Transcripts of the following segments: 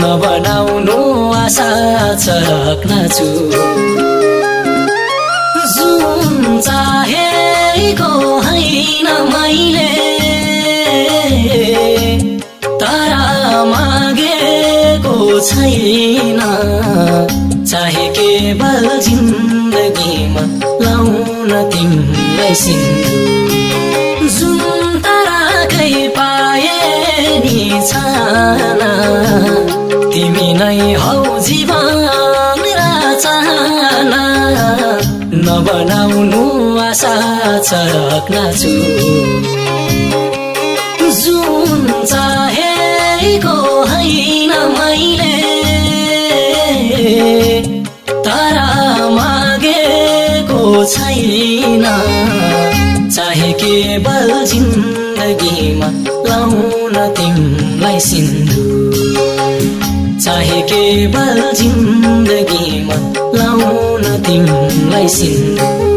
नबनाउनु आशा चरक्न छु जुन चाहेको होइन मैले। तर मागेको छैन। चाहे केवल जिन्दगीमा लाउन तिमीलाई सिन्धु जुन ताराकै पाए नि छाना। तिमी नै हौ जीवन नबनाउनु आशा छु जुन चाहेको होइन मैले। तर मागेको छैन। चाहे केवल जिन्दगीमा लाउन तिमीलाई सिन्धु चाहे केवल जिन्दगीमा लाउन तिमीलाई सिन्धु।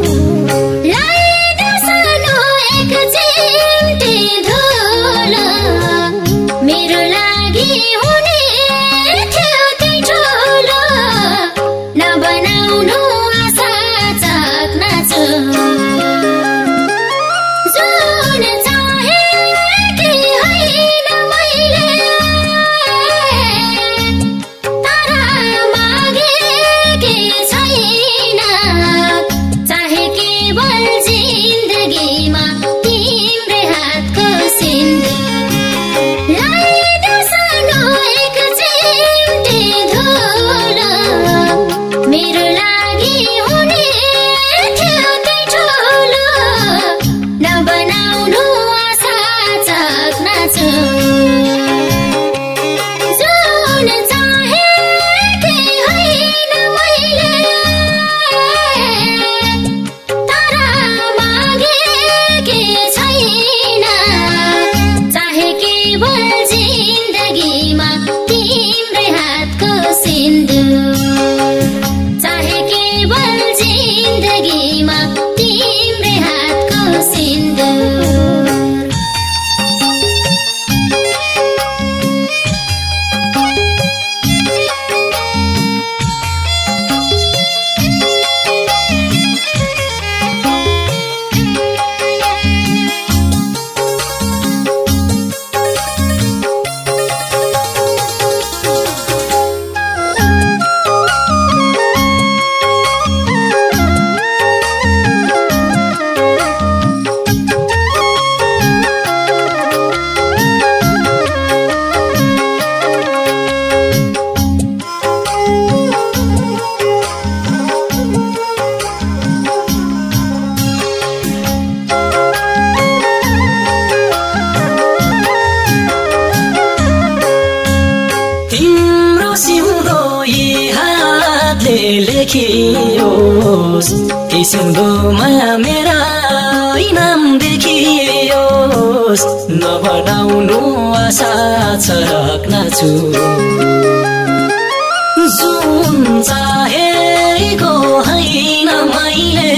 ती सिउँदोमा मेरा इनाम देखियोस्। नबनाउनु आशा छरक्न छु जुन चाहेको होइन मैले।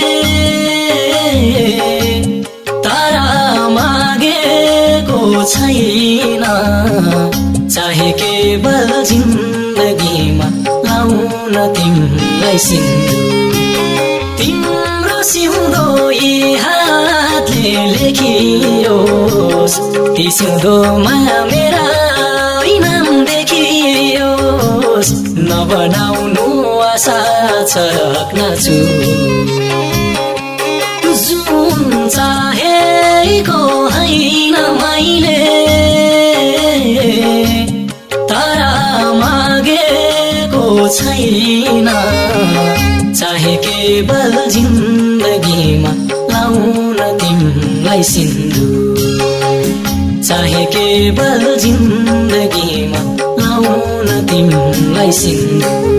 तर मागेको छैन। चाहे केवल जिन्दगीमा लाउन तिमीलाई सिन्धु तिम्रो सिउँदो हातले लेखियोस्। ती सिउँदोमा मेरा इनाम देखियोस्। नबनाउनु आशा छु जुन चाहेको होइन मैले छैन। चाहे केवल जिन्दगीमा लाउन तिमीलाई सिन्धु। चाहे केवल जिन्दगीमा लाउन तिमीलाई सिन्धु।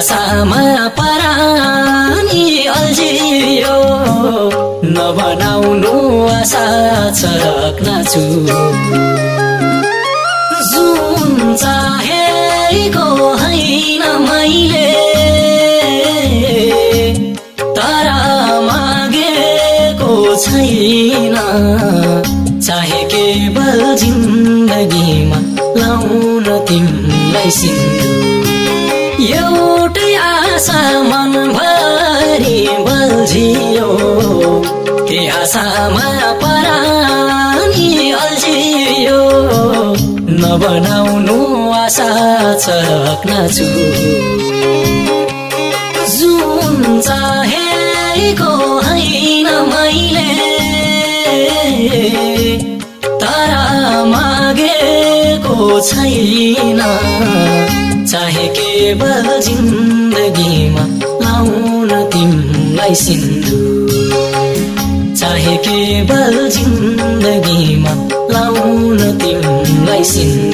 आशामा परानी अल्झियो। नबनाउनु आशा छ छु जुन चाहेको होइन मैले। तर मागेको छैन। चाहे केवल जिन्दगीमा लाउन तिमीलाई सिन्धु। एउटै आशा मनभरि बल्झियो। के आशामा परानी अल्झियो। नबनाउनु आशा छ छु। जुन चाहेको होइन मैले। तर मागेको छैन। चाहे केवल जिन्दगीमा लाउन तिमीलाई सिन्धु। चाहे केवल जिन्दगीमा लाउन तिमीलाई सिन्धु।